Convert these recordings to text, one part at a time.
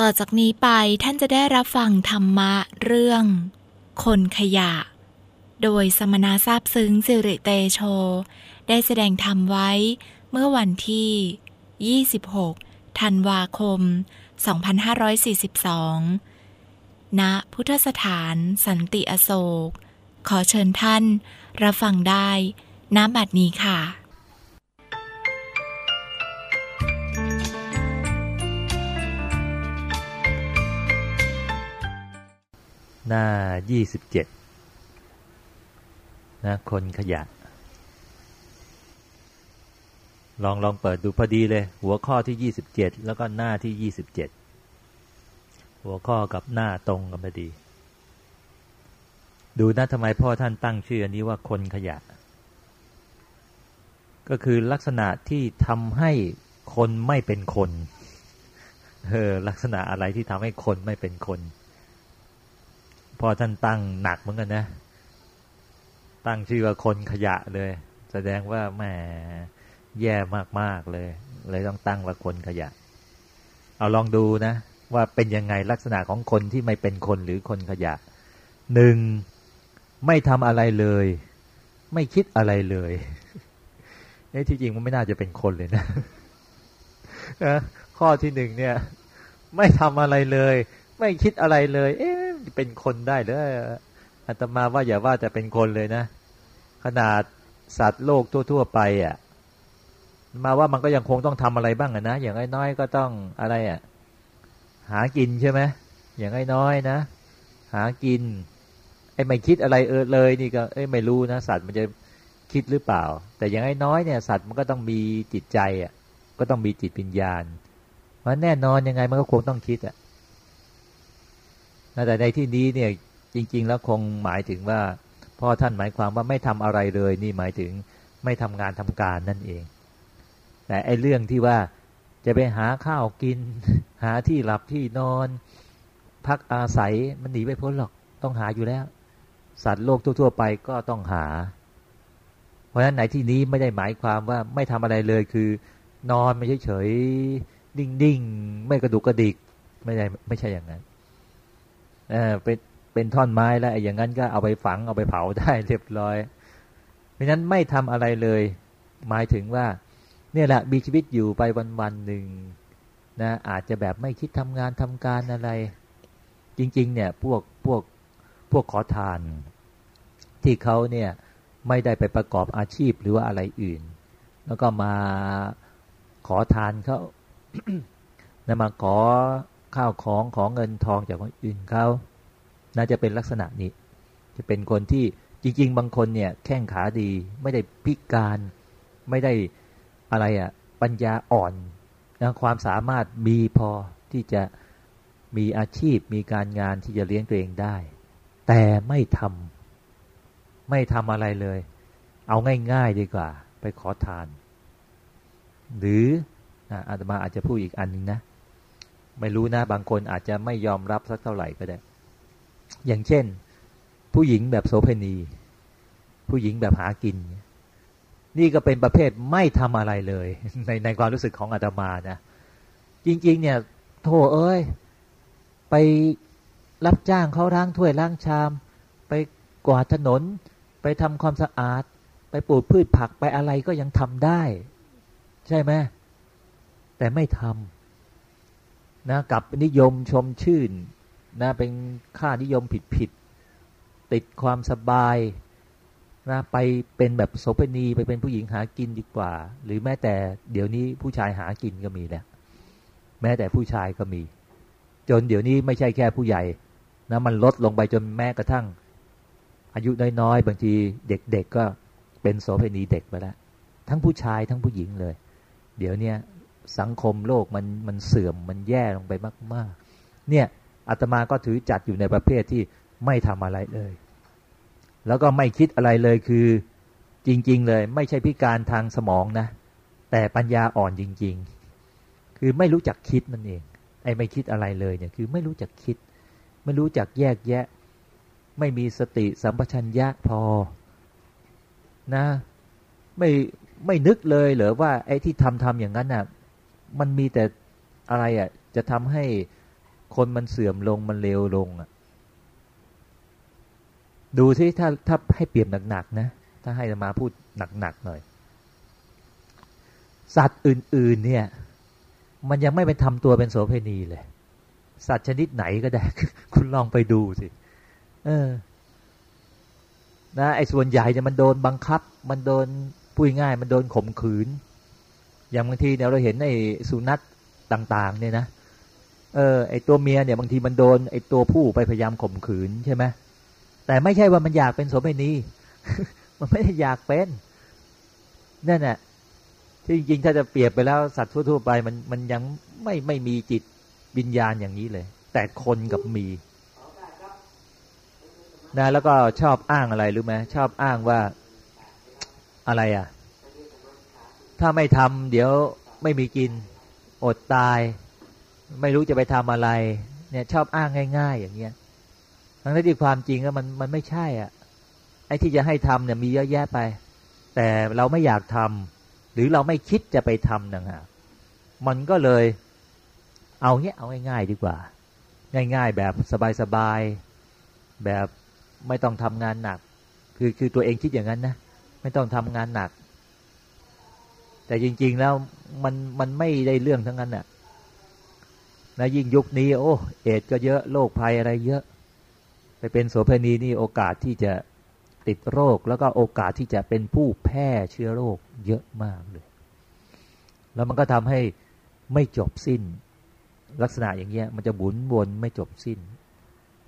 ต่อจากนี้ไปท่านจะได้รับฟังธรรมะเรื่อง คนขยะ โดยสมณะทราบซึ้งสิริเตโช ได้แสดงธรรมไว้เมื่อวันที่ 26 ธันวาคม 2542 ณ พุทธสถานสันติอโศก ขอเชิญท่านรับฟังได้น้ำบัดนี้ค่ะ หน้ายี่สิบเจ็ดนะคนขยะ ลองลองเปิดดูพอดีเลย หัวข้อที่ยี่สิบเจ็ดแล้วก็หน้าที่ยี่สิบเจ็ดหัวข้อกับหน้าตรงกันพอดี ดูนะทำไมพ่อท่านตั้งชื่ออันนี้ว่าคนขยะ ก็คือลักษณะที่ทำให้คนไม่เป็นคนเออลักษณะอะไรที่ทำให้คนไม่เป็นคน พอท่านตั้งหนักเหมือนกันนะ ตั้งชื่อว่าคนขยะเลย แสดงว่าแหมแย่มากๆเลย เลยต้องตั้งว่าคนขยะ เอาลองดูนะ ว่าเป็นยังไงลักษณะของคนที่ไม่เป็นคนหรือคนขยะหนึ่งไม่ทำอะไรเลย ไม่คิดอะไรเลยเอ้ที่จริงมันไม่น่าจะเป็นคนเลยนะข้อที่หนึ่งเนี่ย ไม่ทำอะไรเลย ไม่คิดอะไรเลย เอ๊ะ เป็นคนได้เลยออาตมาว่าอย่าว่าแต่เป็นคนเลยนะ ขนาดสัตว์โลกทั่ว ๆ ไปอะ มาว่ามันก็ยังคงต้องทำอะไรบ้างอะนะอย่างน้อยๆก็ต้องอะไรอะ หากินใช่ไหมอย่างน้อยๆนะ หากินไอ้ไม่คิดอะไรเออเลยนี่ก็เอ้ไม่รู้นะสัตว์มันจะคิดหรือเปล่า แต่อย่างน้อยเนี่ย สัตว์มันก็ต้องมีจิตใจอะ ก็ต้องมีจิตปัญญาเพราะแน่นอนยังไงมันก็คงต้องคิดอะ แต่ในที่นี้เนี่ยจริง ๆ แล้วคงหมายถึงว่าพ่อท่านหมายความว่าไม่ทำอะไรเลย นี่หมายถึงไม่ทำงานทำการนั่นเอง แต่ไอ้เรื่องที่ว่าจะไปหาข้าวกิน หาที่หลับที่นอน พักอาศัยมันหนีไม่พ้นหรอกต้องหาอยู่แล้ว สัตว์โลกทั่ว ๆ ไปก็ต้องหา เพราะฉะนั้นในที่นี้ไม่ได้หมายความว่าไม่ทำอะไรเลยคือ นอนไม่เฉยๆนิ่งๆ ไม่กระดุกกระดิกไม่ใช่ไม่ใช่อย่างนั้น เออเป็นเป็นท่อนไม้แล้วอย่างนั้นก็เอาไปฝังเอาไปเผาได้เรียบร้อย เพราะนั้นไม่ทำอะไรเลย หมายถึงว่า เนี่ยแหละมีชีวิตอยู่ไปวันวันหนึ่งนะอาจจะแบบไม่คิดทำงานทำการอะไร จริง ๆ เนี่ยพวกพวกพวกขอทาน ที่เขาเนี่ยไม่ได้ไปประกอบอาชีพหรือว่าอะไรอื่น แล้วก็มาขอทานเขานะมาขอ ข้าวของของเงินทองจากคนอื่นเขาน่าจะเป็นลักษณะนี้ จะเป็นคนที่จริง ๆ บางคนเนี่ยแข้งขาดีไม่ได้พิการไม่ได้อะไรอะ่ะปัญญาอ่อนนะความสามารถมีพอที่จะมีอาชีพมีการงานที่จะเลี้ยงตัวเองได้ แต่ไม่ทำไม่ทำอะไรเลย เอาง่าย ๆ ดีกว่า ไปขอทาน หรืออาตมาอาจจะพูดอีกอันนึงนะ ไม่รู้นะบางคนอาจจะไม่ยอมรับสักเท่าไหร่ก็ได้ อย่างเช่น ผู้หญิงแบบโสเพณี ผู้หญิงแบบหากิน นี่ก็เป็นประเภทไม่ทำอะไรเลย ในในความรู้สึกของอาตมานะจริง ๆ เนี่ยโทเอ้ย ไปรับจ้างเขาล้างถ้วยล้างชาม ไปกวาดถนน ไปทำความสะอาด ไปปลูกพืชผักไปอะไรก็ยังทำได้ ใช่ไหมแต่ไม่ทำ นะกับนิยมชมชื่นนะเป็นค่านิยมผิดผิดติดความสบายนะไปเป็นแบบโสเภณีไปเป็นผู้หญิงหากินดีกว่า หรือแม้แต่เดี๋ยวนี้ผู้ชายหากินก็มีแล้วแม้แต่ผู้ชายก็มี จนเดี๋ยวนี้ไม่ใช่แค่ผู้ใหญ่นะมันลดลงไปจนแม้กระทั่ง อายุน้อยๆบางทีเด็กๆก็เป็นโสเภณีเด็กไปแล้วทั้งผู้ชายทั้งผู้หญิงเลย เดี๋ยวเนี้ย สังคมโลกมันมันเสื่อมมันแย่ลงไปมาก ๆ เนี่ยอาตมาก็ถือจัดอยู่ในประเภทที่ไม่ทำอะไรเลย แล้วก็ไม่คิดอะไรเลยคือจริง ๆ เลย ไม่ใช่พิการทางสมองนะ แต่ปัญญาอ่อนจริง ๆ คือไม่รู้จักคิดนั่นเอง ไอ้ไม่คิดอะไรเลยเนี่ยคือไม่รู้จักคิด ไม่รู้จักแยกแยะ ไม่มีสติสัมปชัญญะพอนะ ไม่ไม่นึกเลยเหรอว่าไอ้ที่ทำทำอย่างนั้นน่ะ มันมีแต่อะไรอะ จะทำให้คนมันเสื่อมลงมันเลวลงอะ ดูที่ถ้าถ้าให้เปรียบหนักๆนะ ถ้าให้มาพูดหนักๆหน่อย สัตว์อื่น ๆ เนี่ย มันยังไม่ไปทำตัวเป็นโสเภณีเลย สัตว์ชนิดไหนก็ได้ คุณลองไปดูสิ เออนะไอ้ส่วนใหญ่เนี่ยมันโดนบังคับ มันโดนพูดง่าย มันโดนข่มขืน อย่างบางทีเนี่ยเราเห็นไอ้สุนัขต่าง ๆ เนี่ยนะเออไอ้ตัวเมียเนี่ยบางทีมันโดนไอ้ตัวผู้ไปพยายามข่มขืนใช่ไหมแต่ไม่ใช่ว่ามันอยากเป็นโสเภณีมันไม่ได้อยากเป็นนั่นแหละที่จริงๆถ้าจะเปรียบไปแล้วสัตว์ทั่วๆไปมันมันยังไม่ไม่มีจิตวิญญาณอย่างนี้เลย แต่คนกับมีนะแล้วก็ชอบอ้างอะไรรู้ไหมชอบอ้างว่าอะไรอะ ถ้าไม่ทำเดี๋ยวไม่มีกิน อดตาย ไม่รู้จะไปทำอะไร เนี่ยชอบอ้างง่าย ๆ อย่างเงี้ยทั้งที่ความจริงก็มันมันไม่ใช่อะไอ้ที่จะให้ทำเนี่ยมีเยอะแยะไป แต่เราไม่อยากทำหรือเราไม่คิดจะไปทำนะฮะมันก็เลยเอาเงี้ยเอาง่ายๆดีกว่า ง่าย ๆ แบบสบายๆแบบไม่ต้องทำงานหนัก คือคือตัวเองคิดอย่างนั้นนะไม่ต้องทำงานหนัก แต่จริง ๆ แล้วมันมันไม่ได้เรื่องทั้งนั้นน่ะนะยิ่งยุคนี้ โอ้เอดก็เยอะโรคภัยอะไรเยอะ ไปเป็นโสเภณีนี่โอกาสที่จะติดโรค แล้วก็โอกาสที่จะเป็นผู้แพร่เชื้อโรคเยอะมากเลย แล้วมันก็ทำให้ไม่จบสิ้น ลักษณะอย่างเงี้ย มันจะบุนวนไม่จบสิ้น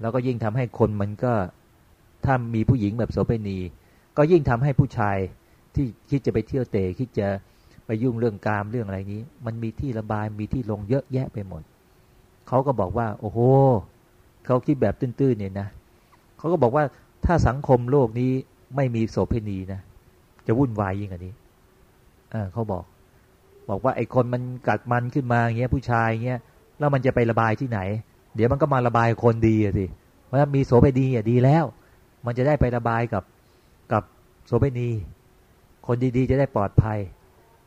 แล้วก็ยิ่งทำให้คนมันก็ถ้ามีผู้หญิงแบบโสเภณี ก็ยิ่งทำให้ผู้ชายที่คิดจะไปเที่ยวเตะคิดจะ ไปยุ่งเรื่องกามเรื่องอะไรนี้ มันมีที่ระบายมีที่ลงเยอะแยะไปหมดเขาก็บอกว่า โอ้โหเขาคิดแบบตื้นๆเนี่ยนะเขาก็บอกว่าถ้าสังคมโลกนี้ไม่มีโสเภณีนะจะวุ่นวายยิ่งกว่านี้เออเขาบอก บอกว่าไอ้คนมันกัดมันขึ้นมาเงี้ยผู้ชายเงี้ยแล้วมันจะไประบายที่ไหน เดี๋ยวมันก็มาระบายคนดีสิเพราะมีโสเภณีอะดีแล้ว มันจะได้ไประบายกับกับโสเภณี คนดีๆจะได้ปลอดภัย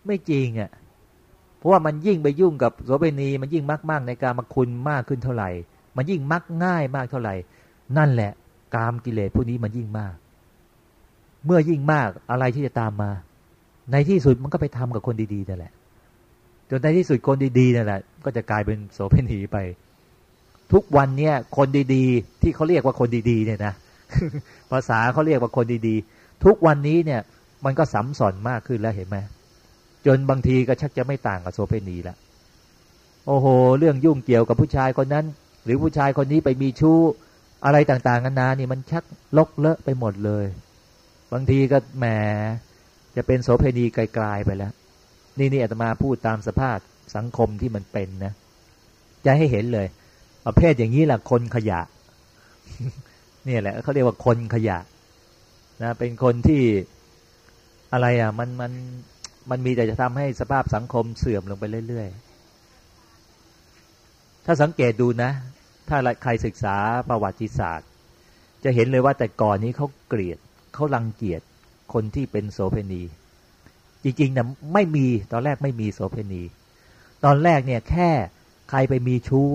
ไม่จริงอะ่ะเพราะว่ามันยิ่งไปยุ่งกับโสเภณีมันยิ่งมาก ๆ ในการมาคุณมากขึ้นเท่าไหร่ มันยิ่งมักง่ายมากเท่าไหร่ นั่นแหละ กามกิเลสพวกนี้มันยิ่งมาก เมื่อยิ่งมากอะไรที่จะตามมา ในที่สุดมันก็ไปทำกับคนดีๆนั่นแหละจนในที่สุดคนดีๆนั่นแหละ ก็จะกลายเป็นโสเภณีไป ทุกวันเนี่ยคนดีๆ ที่เขาเรียกว่าคนดีๆเนี่ยนะภาษาเขาเรียกว่าคนดีๆ ทุกวันนี้เนี่ย มันก็สัมสอนมากขึ้นแล้วเห็นไหม จนบางทีก็ชักจะไม่ต่างกับโซเภณีละโอ้โห เรื่องยุ่งเกี่ยวกับผู้ชายคนนั้น หรือผู้ชายคนนี้ไปมีชู้อะไรต่างๆกันานานี่มันชักลกเลอะไปหมดเลย บางทีก็แหมจะเป็นโสเภณีไกลๆไปแล้ว นี่นี่อาตมาพูดตามสภาพสังคมที่มันเป็นนะ จะให้เห็นเลยประเภทอย่างนี้แหละคนขยะนี่แหละเขาเรียกว่าคนขยะนะเป็นคนที่อะไรอะ มันมัน มันมีแต่จะทำให้สภาพสังคมเสื่อมลงไปเรื่อย ๆ ถ้าสังเกตดูนะ ถ้าใครศึกษาประวัติศาสตร์ จะเห็นเลยว่าแต่ก่อนนี้เขาเกลียดเขารังเกียจคนที่เป็นโสเภณี จริงๆนะไม่มีตอนแรกไม่มีโสเภณี ตอนแรกเนี่ยแค่ใครไปมีชู้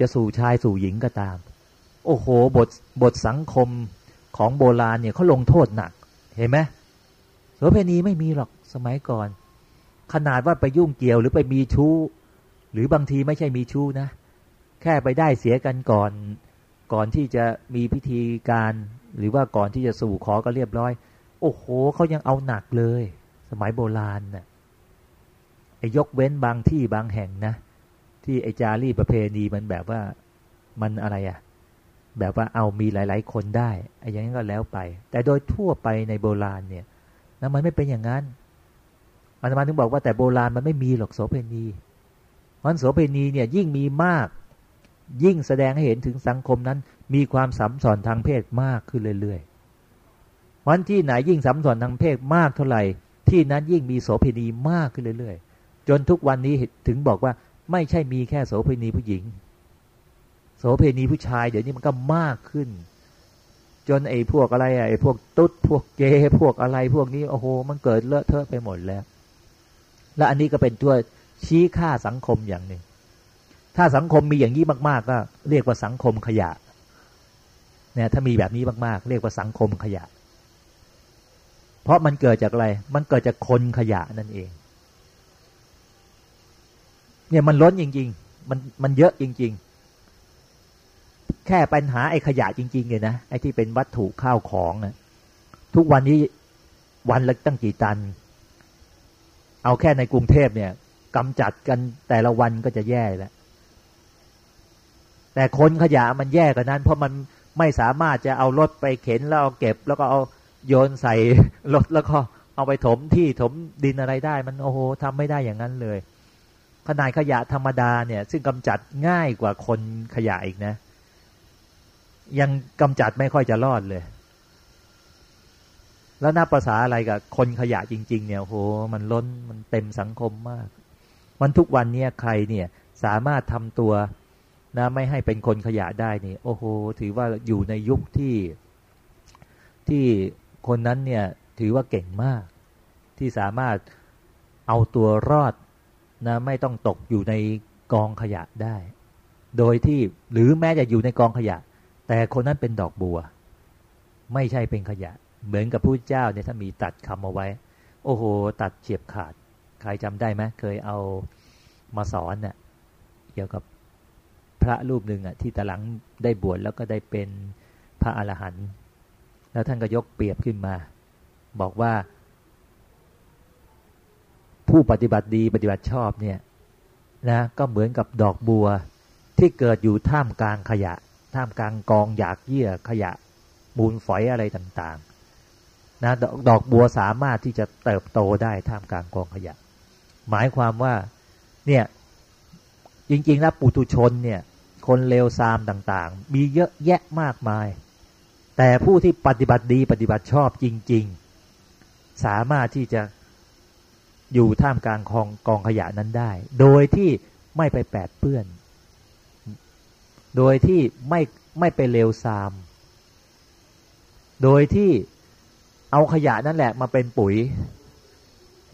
จะสู่ชายสู่หญิงก็ตาม โอ้โหบทบทสังคมของโบราณเนี่ยเขาลงโทษหนัก เห็นไหมโสเภณีไม่มีหรอก สมัยก่อน ขนาดว่าไปยุ่งเกี่ยวหรือไปมีชู้ หรือบางทีไม่ใช่มีชู้นะ แค่ไปได้เสียกันก่อน ก่อนที่จะมีพิธีการ หรือว่าก่อนที่จะสู่ขอก็เรียบร้อย โอ้โหเขายังเอาหนักเลย สมัยโบราณนะ่ะไอ้ยกเว้นบางที่บางแห่งนะ ที่ไอ้จารีประเพณีมันแบบว่ามันอะไรอะ่ะแบบว่าเอามีหลาย ๆ คนได้ไอ้อย่างนั้นก็แล้วไป แต่โดยทั่วไปในโบราณเนี่ยนะมันไม่เป็นอย่างนั้น อาตมาถึงบอกว่าแต่โบราณมันไม่มีหรอกโสเภณีมันโสเภณีเนี่ยยิ่งมีมาก ยิ่งแสดงให้เห็นถึงสังคมนั้น มีความสัมสอนทางเพศมากขึ้นเรื่อยๆวันที่ไหนยิ่งสัมสอนทางเพศมากเท่าไหร่ ที่นั้นยิ่งมีโสเภณีมากขึ้นเรื่อยๆ จนทุกวันนี้ถึงบอกว่าไม่ใช่มีแค่โสเภณีผู้หญิง โสเพณีผู้ชาย เดี๋ยวนี้มันก็มากขึ้น จนไอ้พวกอะไรไอ้พวกตุ๊ดพวกเกย์พวกอะไรพวกนี้โอ้โหมันเกิดเลอะเทอะไปหมดแล้ว และอันนี้ก็เป็นตัวชี้ค่าสังคมอย่างหนึ่ง ถ้าสังคมมีอย่างนี้มากๆ ก็เรียกว่าสังคมขยะเนี่ยถ้ามีแบบนี้มากๆ เรียกว่าสังคมขยะ เพราะมันเกิดจากอะไร มันเกิดจากคนขยะนั่นเอง เนี่ยมันล้นจริง ๆ มันมันเยอะจริง ๆ แค่ปัญหาไอ้ขยะจริงๆเลยนะไอ้ที่เป็นวัตถุข้าวของนะทุกวันนี้วันละตั้งกี่ตัน เอาแค่ในกรุงเทพเนี่ยกำจัดกันแต่ละวันก็จะแย่แล้ว แต่คนขยะมันแย่กว่านั้น เพราะมันไม่สามารถจะเอารถไปเข็นแล้วเอาเก็บ แล้วก็เอาโยนใส่รถแล้วก็เอาไปถมที่ถมดินอะไรได้ มันโอ้โหทำไม่ได้อย่างนั้นเลย ขนาดขยะธรรมดาเนี่ย ซึ่งกำจัดง่ายกว่าคนขยะอีกนะ ยังกำจัดไม่ค่อยจะรอดเลย แล้วหนับภาษาอะไรกับคนขยะจริง ๆ เนี่ยโหมันล้นมันเต็มสังคมมาก มันทุกวันเนี่ยใครเนี่ยสามารถทำตัวนะไม่ให้เป็นคนขยะได้นี่โอ้โห ถือว่าอยู่ในยุคที่ที่คนนั้นเนี่ยถือว่าเก่งมาก ที่สามารถเอาตัวรอดนะไม่ต้องตกอยู่ในกองขยะได้ โดยที่หรือแม้จะอยู่ในกองขยะ แต่คนนั้นเป็นดอกบัว ไม่ใช่เป็นขยะ เหมือนกับผู้เจ้าเนี่ยถ้ามีตัดคำเอาไว้ โอ้โห ตัดเฉียบขาด ใครจำได้ไหมเคยเอามาสอนเน่ะเกี่ยวกับพระรูปหนึ่งอะที่ตหลังได้บวชแล้วก็ได้เป็นพระอรหันต์แล้วท่านก็ยกเปรียบขึ้นมา บอกว่า ผู้ปฏิบัติดีปฏิบัติชอบเนี่ยนะก็เหมือนกับดอกบัวที่เกิดอยู่ท่ามกลางขยะ ท่ามกลางกองหยากเยื่อขยะ มูลฝอยอะไรต่าง นะดอกดอกบัวสามารถที่จะเติบโตได้ท่ามกลางกองขยะ หมายความว่าเนี่ยจริงๆแล้วปุถุชนเนี่ยคนเลวทรามต่างๆ มีเยอะแยะมากมาย แต่ผู้ที่ปฏิบัติดีปฏิบัติชอบจริง ๆ สามารถที่จะอยู่ท่ามกลางกองกองขยะนั้นได้ โดยที่ไม่ไปแปดเปื้อน โดยที่ไม่ไม่ไปเลวทราม โดยที่ เอาขยะนั่นแหละมาเป็นปุ๋ย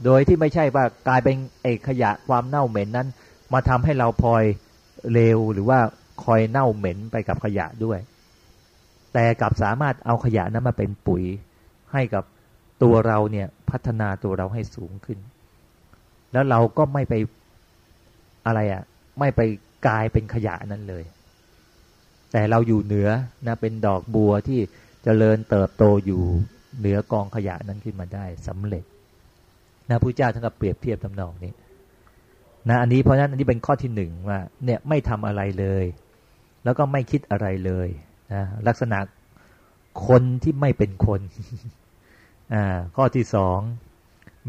โดยที่ไม่ใช่ว่ากลายเป็นเอกขยะความเน่าเหม็นนั้น มาทำให้เราพลอยเลวหรือว่าคอยเน่าเหม็นไปกับขยะด้วย แต่กลับสามารถเอาขยะนั้นมาเป็นปุ๋ย ให้กับตัวเราเนี่ยพัฒนาตัวเราให้สูงขึ้น แล้วเราก็ไม่ไปอะไรอะ่ะไม่ไปกลายเป็นขยะนั้นเลย แต่เราอยู่เหนือนะเป็นดอกบัวที่จเจริญเติบโตอยู่ เหนือกองขยะนั้นขึ้นมาได้สำเร็จนะพระเจ้าท่านก็เปรียบเทียบทำนองนี้นะอันนี้เพราะฉะนั้นอันนี้เป็นข้อที่หนึ่งว่าเนี่ยไม่ทำอะไรเลย แล้วก็ไม่คิดอะไรเลยนะลักษณะคนที่ไม่เป็นคนอ่าข้อที่สอง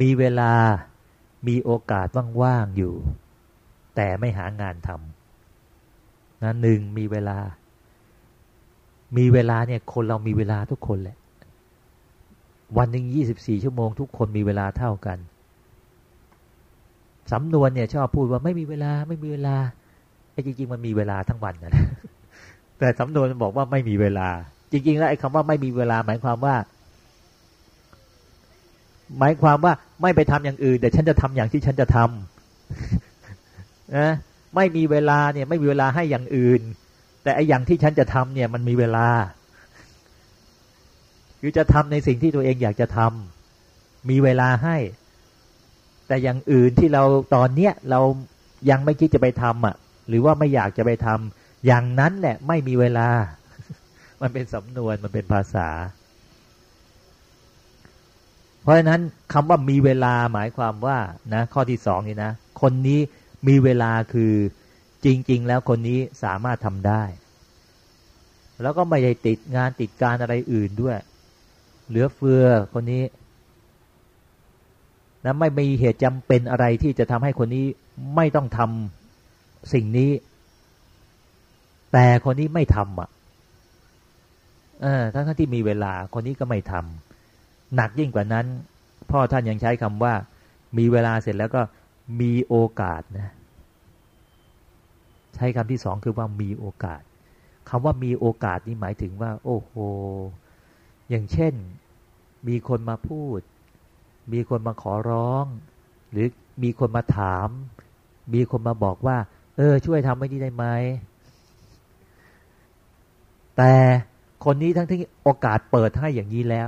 มีเวลามีโอกาสว่างๆอยู่ แต่ไม่หางานทำนะหนึ่งมีเวลา มีเวลาเนี่ยคนเรามีเวลาทุกคนแหละ วันหนึ่งยี่สิบสี่ชั่วโมงทุกคนมีเวลาเท่ากันสำนวนเนี่ยชอบพูดว่าไม่มีเวลาไม่มีเวลาไอ้จริง ๆ มันมีเวลาทั้งวันนะแต่สำนวนมันบอกว่าไม่มีเวลา จริง ๆ แล้วไอ้คำว่าไม่มีเวลาหมายความว่า หมายความว่าไม่ไปทำอย่างอื่นแต่ฉันจะทำอย่างที่ฉันจะทำนะไม่มีเวลาเนี่ย ไม่มีเวลาให้อย่างอื่น แต่ไอ้อย่างที่ฉันจะทำเนี่ย มันมีเวลา คือจะทำในสิ่งที่ตัวเองอยากจะทำมีเวลาให้ แต่อย่างอื่นที่เราตอนเนี้ยเรายังไม่คิดจะไปทำอะ หรือว่าไม่อยากจะไปทำอย่างนั้นแหละไม่มีเวลา มันเป็นสำนวนมันเป็นภาษา เพราะฉะนั้นคำว่ามีเวลาหมายความว่านะข้อที่สองนี่นะคนนี้มีเวลาคือจริง ๆ แล้วคนนี้สามารถทำได้แล้วก็ไม่ได้ติดงานติดการอะไรอื่นด้วย เหลือเฟือคนนี้นะไม่มีเหตุจำเป็นอะไรที่จะทำให้คนนี้ไม่ต้องทำสิ่งนี้ แต่คนนี้ไม่ทำอะเออทั้งที่มีเวลาคนนี้ก็ไม่ทำหนักยิ่งกว่านั้น พ่อท่านยังใช้คำว่า มีเวลาเสร็จแล้วก็มีโอกาสนะใช้คำที่สองคือว่ามีโอกาสคำว่ามีโอกาสนี่หมายถึงว่า โอ้โห อย่างเช่น มีคนมาพูด มีคนมาขอร้อง หรือมีคนมาถาม มีคนมาบอกว่า เออ ช่วยทำไม่ดีได้ไหม แต่คนนี้ทั้งที่โอกาสเปิดให้อย่างนี้แล้ว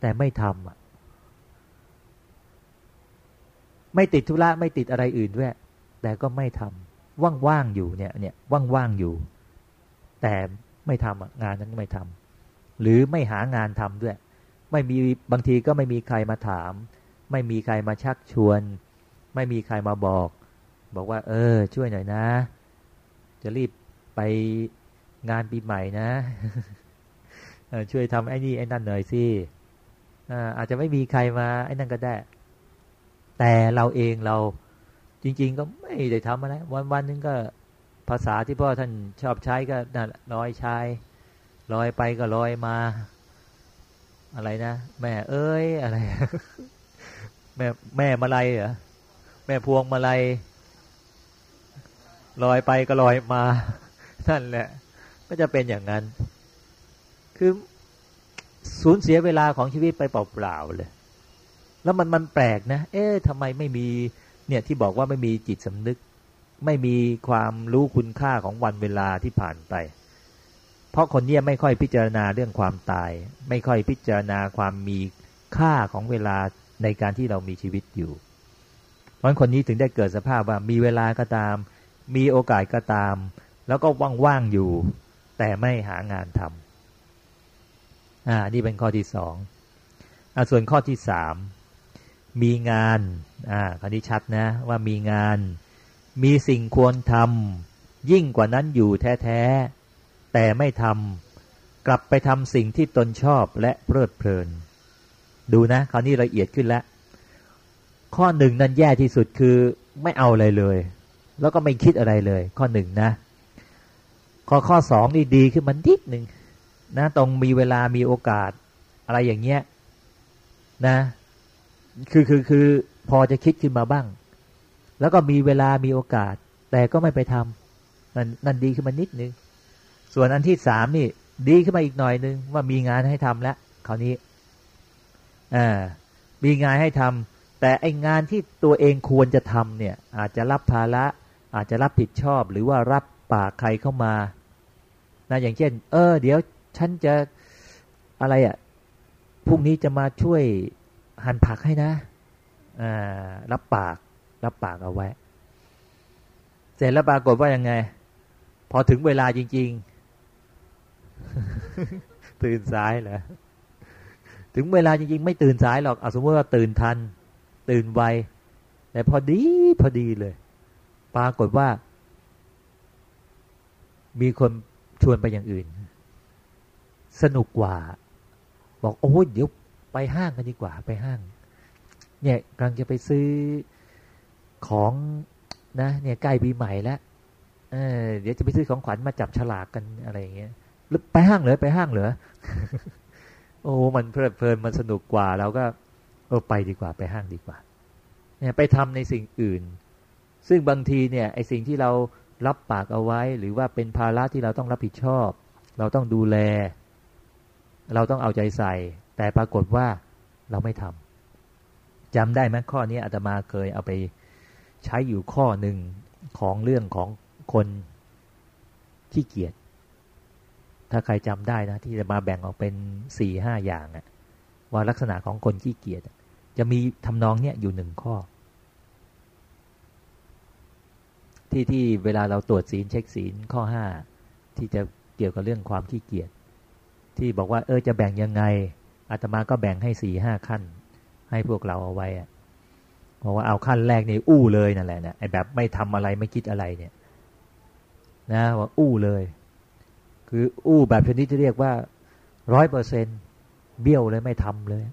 แต่ไม่ทำอะไม่ติดธุระไม่ติดอะไรอื่นด้วย แต่ก็ไม่ทำว่างๆอยู่เนี่ยเนี่ยว่างๆอยู่ แต่ไม่ทำงานนั้นไม่ทำ หรือไม่หางานทำด้วย ไม่มีบางทีก็ไม่มีใครมาถาม ไม่มีใครมาชักชวน ไม่มีใครมาบอก บอกว่า เออ ช่วยหน่อยนะ จะรีบไปงานปีใหม่นะช่วยทำไอ้นี่ไอ้นั่นหน่อยสิอาจจะไม่มีใครมาไอ้นั่นก็ได้ แต่เราเองเราจริง ๆ ก็ไม่ได้ทำอะไรวันวันนึงก็ภาษาที่พ่อท่านชอบใช้ก็นั่นลอยใชาย ลอยไปก็ลอยมา อะไรนะแม่เอ้ยอะไร แม่แม่มาลัยเหรอแม่พวงมาลัยลอยไปก็ลอยมานั่นแหละ ก็จะเป็นอย่างนั้น คือสูญเสียเวลาของชีวิตไปเปล่าๆเลย แล้วมันมันแปลกนะ เอ๊ะทำไมไม่มีเนี่ยที่บอกว่าไม่มีจิตสำนึก ไม่มีความรู้คุณค่าของวันเวลาที่ผ่านไป เพราะคนเนี้ยไม่ค่อยพิจารณาเรื่องความตาย ไม่ค่อยพิจารณาความมีค่าของเวลาในการที่เรามีชีวิตอยู่ เพราะคนนี้ถึงได้เกิดสภาพว่ามีเวลาก็ตาม มีโอกาสก็ตาม แล้วก็ว่างๆอยู่ แต่ไม่หางานทำอ่านี่เป็นข้อที่สองอ่าส่วนข้อที่สามมีงานอ่าคราวนี้ชัดนะว่ามีงาน มีสิ่งควรทำยิ่งกว่านั้นอยู่แท้ๆ แต่ไม่ทำกลับไปทำสิ่งที่ตนชอบและเพลิดเพลิน ดูนะคราวนี้ละเอียดขึ้นแล้ว ข้อหนึ่งนั้นแย่ที่สุดคือไม่เอาอะไรเลย แล้วก็ไม่คิดอะไรเลย ข้อหนึ่งนะ ข้อข้อสองนี่ดีขึ้นมันนิดหนึ่งนะตรงมีเวลามีโอกาสอะไรอย่างเงี้ยนะคือคือคือพอจะคิดขึ้นมาบ้าง แล้วก็มีเวลามีโอกาส แต่ก็ไม่ไปทำนั่นนั่นดีขึ้นมานิดนึง ส่วนอันที่สามนี่ ดีขึ้นมาอีกหน่อยนึงว่ามีงานให้ทำแล้วคราวนี้อ่ามีงานให้ทำแต่ไองานที่ตัวเองควรจะทำเนี่ย อาจจะรับภาระ อาจจะรับผิดชอบ หรือว่ารับปากใครเข้ามานะอย่างเช่น เออ เดี๋ยวฉันจะอะไรอะ่ะพรุ่งนี้จะมาช่วยหั่นผักให้นะรับปาก รับปากเอาไว้ เสร็จแล้วปรากฏว่ายังไง พอถึงเวลาจริง ตื่นสายเหรอถึงเวลาจริงๆ ไม่ตื่นสายหรอกเอาสมมติว่าตื่นทัน ตื่นไวแต่พอดีพอดีเลย ปรากฏว่า มีคนชวนไปอย่างอื่น สนุกกว่า บอกโอ้เดี๋ยวไปห้างกันดีกว่าไปห้าง เนี่ยกำลังจะไปซื้อของนะ เนี่ยใกล้ปีใหม่แล้วเออเดี๋ยวจะไปซื้อของขวัญมาจับฉลากกันอะไรอย่างเงี้ย หรือไปห้างเหรอไปห้างเหรอโอ้มันเพลิดเพลินมันสนุกกว่าเราก็เออไปดีกว่าไปห้างดีกว่า เนี่ยไปทำในสิ่งอื่น ซึ่งบางทีเนี่ยไอสิ่งที่เรารับปากเอาไว้ หรือว่าเป็นภาระที่เราต้องรับผิดชอบ เราต้องดูแล เราต้องเอาใจใส่ แต่ปรากฏว่าเราไม่ทำจำได้ไหมข้อนี้อาตมาเคยเอาไปใช้อยู่ข้อหนึ่งของเรื่องของคนขี้เกียจ ถ้าใครจำได้นะ ที่จะมาแบ่งออกเป็นสี่ห้าอย่างอะว่าลักษณะของคนขี้เกียจจะมีทำนองเนี้ยอยู่หนึ่งข้อ ที่ที่เวลาเราตรวจศีลเช็คศีลข้อห้าที่จะเกี่ยวกับเรื่องความขี้เกียจที่บอกว่าเออจะแบ่งยังไงอาตมาก็แบ่งให้สี่ห้าขั้น ให้พวกเราเอาไว้อะบอกว่าเอาขั้นแรกในอู้เลยนั่นแหละนะไอ้แบบไม่ทำอะไรไม่คิดอะไรเนี่ย นะว่าอู้เลย คืออู้แบบชนิดที่เรียกว่าร้อยเปอร์เซนเบี้ยวเลยไม่ทำเลย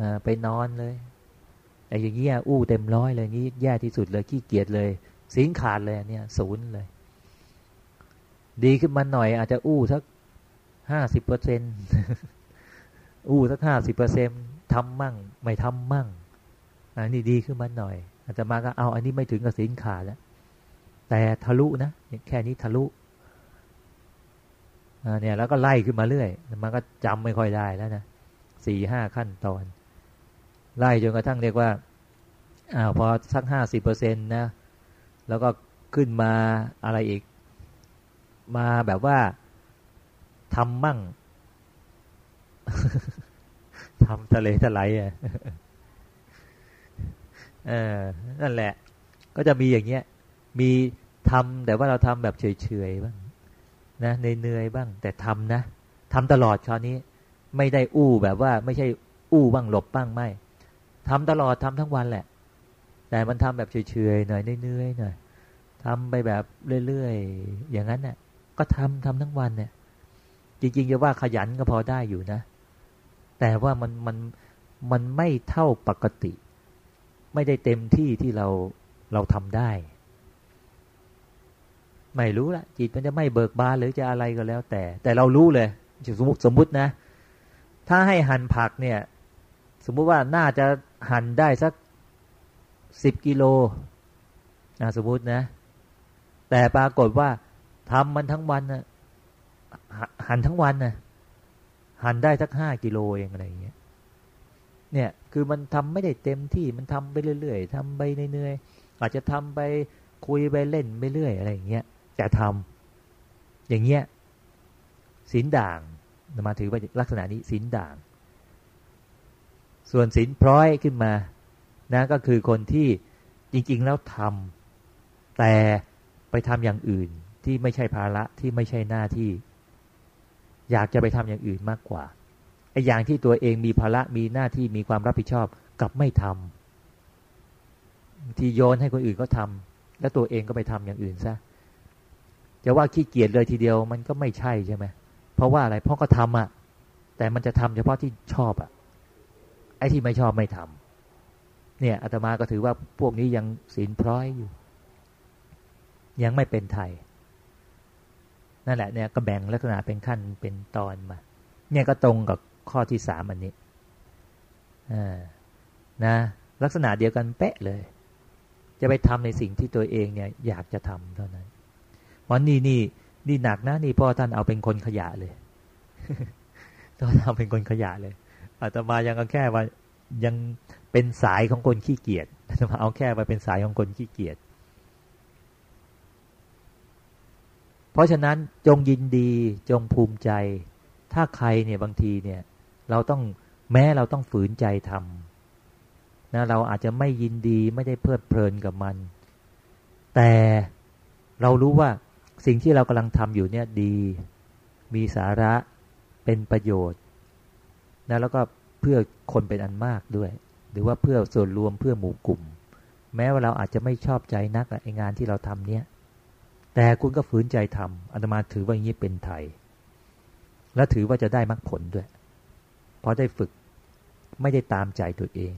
อ่าไปนอนเลยไอ้อย่างเงี้ยอู้เต็มร้อยเลยงี้แย่ที่สุดเลยขี้เกียจเลยสิงขาดเลยเนี่ยศูนย์เลย ดีขึ้นมาหน่อย อาจจะอู้สักห้าสิบเปอร์เซ็นอู้สักห้าสิบเปอร์เซ็นทำมั่ง ไม่ทำมั่งอันนี้ดีขึ้นมาหน่อย อาจจะมาก็เอา อันนี้ไม่ถึงกับสินขาดแล้วแต่ทะลุนะแค่นี้ทะลุ เนี่ยแล้วก็ไล่ขึ้นมาเรื่อย มันก็จำไม่ค่อยได้แล้วนะสี่ห้าขั้นตอน ไล่จนกระทั่งเรียกว่าอ้าวพอสักห้าสิบเปอร์เซ็นต์นะ แล้วก็ขึ้นมาอะไรอีก มาแบบว่าทำมั่งทำทะเลทลายอะเออนั่นแหละ ก็จะมีอย่างเงี้ย มีทำแต่ว่าเราทำแบบเฉยๆบ้าง นะเหนื่อยบ้าง แต่ทำนะทำตลอดคราวนี้ ไม่ได้อู้แบบว่า ไม่ใช่อู้บ้างหลบบ้างไม่ทำตลอดทำทั้งวันแหละ แต่มันทำแบบเฉยๆหน่อยเนื่อยๆหน่อยทำไปแบบเรื่อยๆอย่างนั้นเนี่ยก็ทำทำทั้งวันเนี่ย จริงๆจะว่าขยันก็พอได้อยู่นะ แต่ว่ามันมันมันไม่เท่าปกติ ไม่ได้เต็มที่ที่เราเราทำได้ ไม่รู้ละจิตมันจะไม่เบิกบานหรือจะอะไรก็แล้ว แต่ แต่เรารู้เลยสมมติสมมตินะ ถ้าให้หั่นผักเนี่ย สมมุติว่าน่าจะหั่นได้สักสิบกิโลนะสมมตินะ แต่ปรากฏว่าทำมันทั้งวันนะหั่นทั้งวันนะหั่นได้สักห้ากิโลเองอะไรอย่างเงี้ยเนี่ยคือมันทำไม่ได้เต็มที่มันทำไปเรื่อยๆทำไปเหนื่อยๆอาจจะทำไปคุยไปเล่นไปเรื่อยอะไรอย่างเงี้ย จะทำอย่างเงี้ยศีลด่างมาถือว่าลักษณะนี้ศีลด่าง ส่วนศีลพร้อยขึ้นมานะก็คือคนที่จริง ๆ แล้วทำแต่ไปทำอย่างอื่นที่ไม่ใช่ภาระที่ไม่ใช่หน้าที่ อยากจะไปทำอย่างอื่นมากกว่าไอ้อย่างที่ตัวเองมีภาระมีหน้าที่มีความรับผิดชอบกับไม่ทำที่โยนให้คนอื่นก็ทำแล้วตัวเองก็ไปทำอย่างอื่นซะ จะว่าขี้เกียจเลยทีเดียวมันก็ไม่ใช่ใช่ไหมเพราะว่าอะไรเพราะก็ทำอะ่ะ แต่มันจะทำเฉพาะที่ชอบอะ่ะ ไอ้ที่ไม่ชอบไม่ทำเนี่ยอาตมาก็ถือว่าพวกนี้ยังศีลพร้อยอยู่ ยังไม่เป็นไทย นั่นแหละเนี่ยก็แบ่งลักษณะเป็นขั้นเป็นตอนมา เนี่ยก็ตรงกับข้อที่สามอันนี้อ่านะลักษณะเดียวกันเป๊ะเลย จะไปทำในสิ่งที่ตัวเองเนี่ยอยากจะทำเท่านั้น วันนี้นี่นี่หนักนะนี่พ่อท่านเอาเป็นคนขยะเลยตอนทำเป็นคนขยะเลยอาตมายังเอาแค่ว่ายังเป็นสายของคนขี้เกียจอาตมาเอาแค่มาเป็นสายของคนขี้เกียจเพราะฉะนั้นจงยินดีจงภูมิใจ ถ้าใครเนี่ยบางทีเนี่ย เราต้องแม้เราต้องฝืนใจทำนะเราอาจจะไม่ยินดีไม่ได้เพลิดเพลินกับมัน แต่เรารู้ว่า สิ่งที่เรากำลังทำอยู่เนี่ยดี มีสาระเป็นประโยชน์นะแล้วก็เพื่อคนเป็นอันมากด้วย หรือว่าเพื่อส่วนรวมเพื่อหมู่กลุ่ม แม้ว่าเราอาจจะไม่ชอบใจนักไองานที่เราทำเนี่ย แต่คุณก็ฝืนใจทำอาตมาถือว่าอย่างนี้เป็นไทย และถือว่าจะได้มรรคผลด้วย เพราะได้ฝึกไม่ได้ตามใจตัวเอง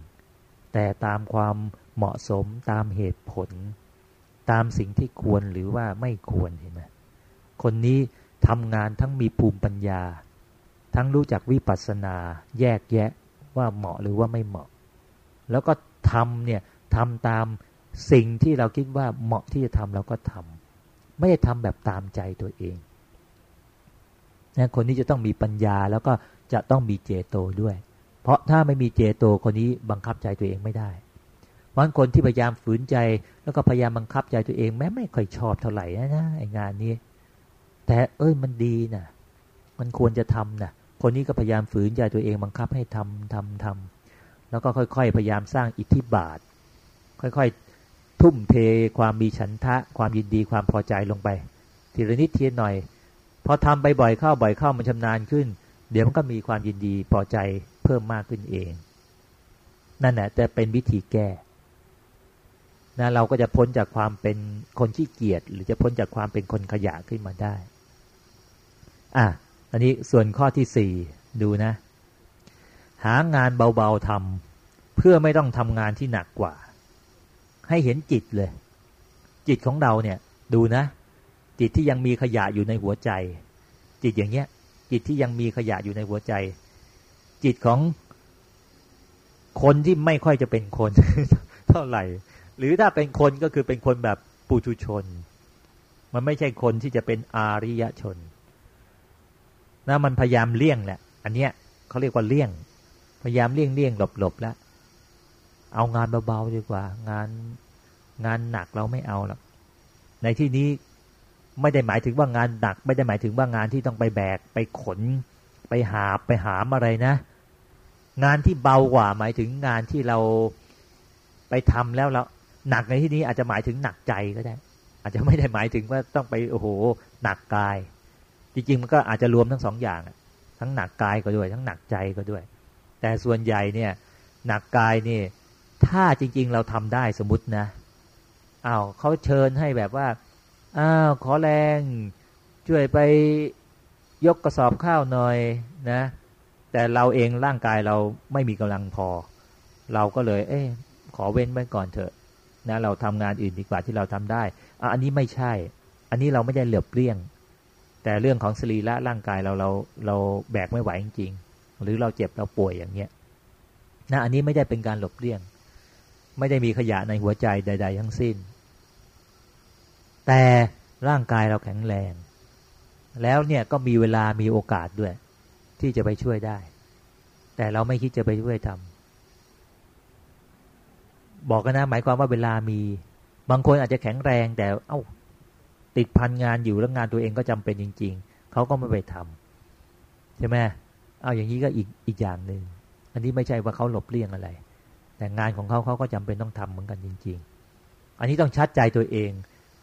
แต่ตามความเหมาะสมตามเหตุผล ตามสิ่งที่ควรหรือว่าไม่ควรเห็นไหมคนนี้ทำงานทั้งมีภูมิปัญญา ทั้งรู้จักวิปัสสนาแยกแยะว่าเหมาะหรือว่าไม่เหมาะ แล้วก็ทำเนี่ยทำตามสิ่งที่เราคิดว่าเหมาะที่จะทำเราก็ทำไม่ได้ทำแบบตามใจตัวเองนะคนนี้จะต้องมีปัญญาแล้วก็จะต้องมีเจโตด้วย เพราะถ้าไม่มีเจโตคนนี้บังคับใจตัวเองไม่ได้ บางคนที่พยายามฝืนใจ แล้วก็พยายามบังคับใจตัวเองแม้ไม่ค่อยชอบเท่าไหร่นะไองานนี้ แต่เอ้ยมันดีนะมันควรจะทำนะคนนี้ก็พยายามฝืนใจตัวเองบังคับให้ทำทำทำแล้วก็ค่อย ๆ พยายามสร้างอิทธิบาท ค่อยๆ ทุ่มเทความมีฉันทะ ความยินดีความพอใจลงไป ทีละนิดทีหน่อยพอทำไปบ่อยเข้าบ่อยเข้ามันชำนาญขึ้น เดี๋ยวมันก็มีความยินดีพอใจเพิ่มมากขึ้นเอง นั่นแหละแต่เป็นวิธีแก้ นะเราก็จะพ้นจากความเป็นคนขี้เกียจหรือจะพ้นจากความเป็นคนขยะขึ้นมาได้ อะอันนี้ส่วนข้อที่สี่ดูนะ หางานเบาๆทำเพื่อไม่ต้องทำงานที่หนักกว่า ให้เห็นจิตเลย จิตของเราเนี่ย ดูนะ จิตที่ยังมีขยะอยู่ในหัวใจ จิตอย่างเงี้ย จิตที่ยังมีขยะอยู่ในหัวใจ จิตของคนที่ไม่ค่อยจะเป็นคน เท่าไหร่ หรือถ้าเป็นคนก็คือเป็นคนแบบปุถุชน มันไม่ใช่คนที่จะเป็นอาริยชนนะมันพยายามเลี่ยงแหละ อันเนี้ยเขาเรียกว่าเลี่ยง พยายามเลี่ยงเลี่ยงหลบหลบแล้ว เอางานเบาๆดีกว่า งานงานหนักเราไม่เอาหรอกในที่นี้ไม่ได้หมายถึงว่างานหนัก ไม่ได้หมายถึงว่างานที่ต้องไปแบกไปขน ไปหาไปหามอะไรนะ งานที่เบากว่า หมายถึงงานที่เราไปทำแล้วแล้ว หนักในที่นี้อาจจะหมายถึงหนักใจก็ได้ อาจจะไม่ได้หมายถึงว่าต้องไปโอ้โหหนักกาย จริงๆมันก็อาจจะรวมทั้งสองอย่าง ทั้งหนักกายก็ด้วย ทั้งหนักใจก็ด้วย แต่ส่วนใหญ่เนี่ย หนักกายนี่ ถ้าจริง ๆ เราทำได้สมมตินะอ้าวเขาเชิญให้แบบว่าอ้าวขอแรงช่วยไปยกกระสอบข้าวหน่อยนะ แต่เราเองร่างกายเราไม่มีกำลังพอ เราก็เลย เอ๊ขอเว้นไว้ก่อนเถอะ นะเราทำงานอื่นดีกว่าที่เราทำได้ออันนี้ไม่ใช่ อันนี้เราไม่ได้เหลือบเลี่ยง แต่เรื่องของสรีระร่างกายเราเราเราแบกไม่ไหวจริง ๆ หรือเราเจ็บเราป่วยอย่างเงี้ยนะอันนี้ไม่ได้เป็นการหลบเลี่ยง ไม่ได้มีขยะในหัวใจใด ๆ ทั้งสิ้น แต่ร่างกายเราแข็งแรง แล้วเนี่ยก็มีเวลามีโอกาสด้วย ที่จะไปช่วยได้ แต่เราไม่คิดจะไปช่วยทำ บอกกันนะ หมายความว่าเวลามี บางคนอาจจะแข็งแรงแต่เอา้าติดพันงานอยู่แล้วงานตัวเองก็จำเป็นจริง ๆ เขาก็ไม่ไปทำใช่ไหมเอาอย่างนี้ก็อีกอีกอย่างหนึ่งอันนี้ไม่ใช่ว่าเขาหลบเลี่ยงอะไร แต่งานของเขาเขาก็จำเป็นต้องทำเหมือนกันจริง ๆ อันนี้ต้องชัดใจตัวเอง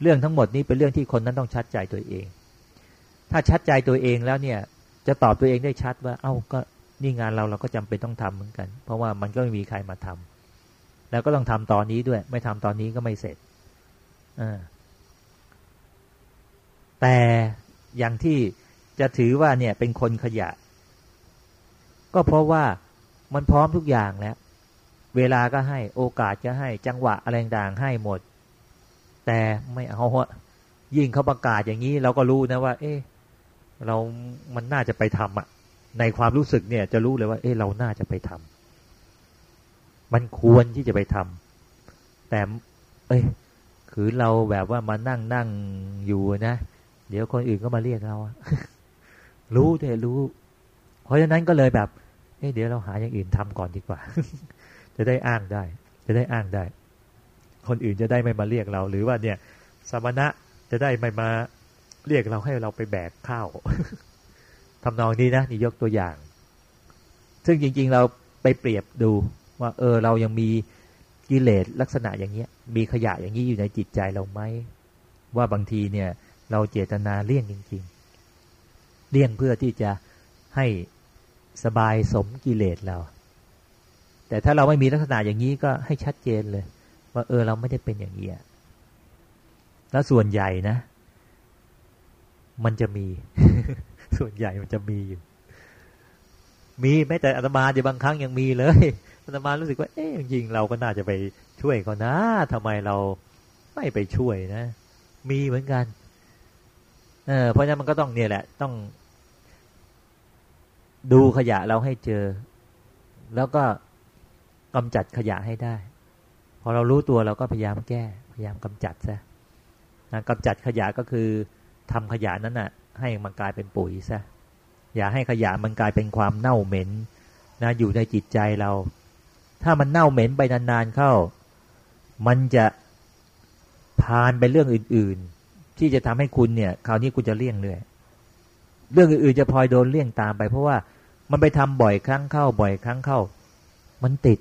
เรื่องทั้งหมดนี้เป็นเรื่องที่คนนั้นต้องชัดใจตัวเอง ถ้าชัดใจตัวเองแล้วเนี่ย จะตอบตัวเองได้ชัดว่า เอ้าก็นี่งานเราเราก็จำเป็นต้องทำเหมือนกัน เพราะว่ามันก็ไม่มีใครมาทำ แล้วก็ต้องทำตอนนี้ด้วย ไม่ทำตอนนี้ก็ไม่เสร็จอแต่อย่างที่จะถือว่าเนี่ยเป็นคนขยะ ก็เพราะว่ามันพร้อมทุกอย่างแล้ว เวลาก็ให้โอกาสจะให้จังหวะอะไรต่างให้หมด แต่ไม่เอายิ่งเขาประกาศอย่างนี้ เราก็รู้นะว่า เอ๊ะเรามันน่าจะไปทำอะในความรู้สึกเนี่ย จะรู้เลยว่า เอ๊ะเราน่าจะไปทำ มันควรที่จะไปทำแต่ เอ้ย คือเราแบบว่ามานั่งนั่งอยู่นะ เดี๋ยวคนอื่นก็มาเรียกเรารู้แต่รู้ เพราะฉะนั้นก็เลยแบบเอ้ยเดี๋ยวเราหาอย่างอื่นทำก่อนดีกว่า จะได้อ้างได้ จะได้อ้างได้ คนอื่นจะได้ไม่มาเรียกเรา หรือว่าเนี่ย สมณะจะได้ไม่มาเรียกเราให้เราไปแบกข้าวทำนองนี้นะนี่ยกตัวอย่าง ซึ่งจริง ๆ เราไปเปรียบดู ว่าเออเรายังมีกิเลสลักษณะอย่างเงี้ย มีขยะอย่างนี้อยู่ในจิตใจเราไหมว่าบางทีเนี่ยเราเจตนาเลี่ยงจริง ๆ เลี่ยงเพื่อที่จะให้สบายสมกิเลสเรา แต่ถ้าเราไม่มีลักษณะอย่างนี้ก็ให้ชัดเจนเลย ว่าเออเราไม่ได้เป็นอย่างนี้แล้วส่วนใหญ่นะ มันจะมี ส่วนใหญ่มันจะมีอยู่ มีแม้แต่อาตมาเดี๋ยวบางครั้งยังมีเลย อาตมารู้สึกว่า เอ๊ะจริงเราก็น่าจะไปช่วยเขานะทำไมเราไม่ไปช่วยนะ มีเหมือนกัน เออเพราะฉะนั้นมันก็ต้องเนี่ยแหละ ต้อง ดูขยะเราให้เจอ แล้วก็กำจัดขยะให้ได้ พอเรารู้ตัวเราก็พยายามแก้ พยายามกำจัดซะนะกำจัดขยะก็คือทำขยะนั้นนะ่ะ ให้มันกลายเป็นปุ๋ยซะอย่าให้ขยะมันกลายเป็นความเน่าเหม็นนะอยู่ในจิตใจเรา ถ้ามันเน่าเหม็นไปนานๆเข้า มันจะพานไปเรื่องอื่น ๆ ที่จะทำให้คุณเนี่ย คราวนี้คุณจะเลี่ยงเลยเรื่องอื่นๆจะพลอยโดนเลี่ยงตามไป เพราะว่ามันไปทำบ่อยครั้งเข้า บ่อยครั้งเข้า มันติด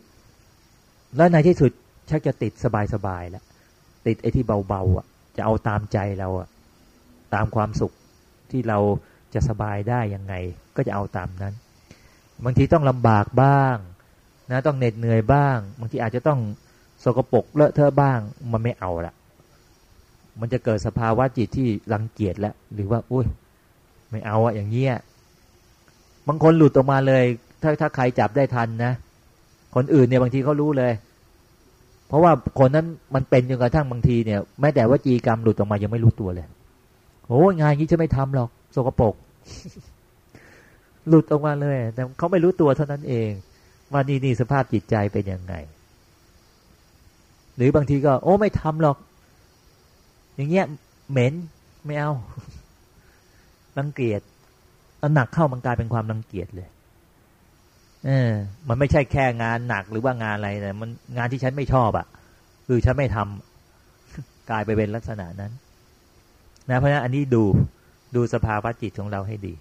แล้วในที่สุดชักจะติดสบายๆแล้วติดไอ้ที่เบาๆอะ จะเอาตามใจเราอะ ตามความสุขที่เราจะสบายได้ยังไง ก็จะเอาตามนั้น บางทีต้องลำบากบ้าง นะต้องเหน็ดเหนื่อยบ้าง บางทีอาจจะต้องสกปรกเลอะเทอะบ้าง มันไม่เอาละมันจะเกิดสภาวะจิตที่รังเกียจแล้วหรือว่าอุ้ยไม่เอาอะอย่างเงี้ยบางคนหลุดออกมาเลย ถ้าถ้าใครจับได้ทันนะ คนอื่นเนี่ยบางทีเขารู้เลย เพราะว่าคนนั้นมันเป็นจนกระทั่งบางทีเนี่ยแม้แต่ว่าจีกรรมหลุดออกมายังไม่รู้ตัวเลยโอ้งานนี้จะไม่ทำหรอกสกปรกหลุดออกมาเลย แต่เขาไม่รู้ตัวเท่านั้นเอง ว่านี่นี่สภาพจิตใจเป็นยังไง หรือบางทีก็ โอ้ไม่ทำหรอก อย่างเงี้ยเหม็นไม่เอารังเกียจอันหนักเข้ามันกลายเป็นความรังเกียจเลย เออ มันไม่ใช่แค่งานหนักหรือว่างานอะไรแต่มันงานที่ฉันไม่ชอบอะ่ะ คือฉันไม่ทำกลายไปเป็นลักษณะนั้น นะเพราะฉะนั้นอันนี้ดูดูสภาวะจิตของเราให้ดี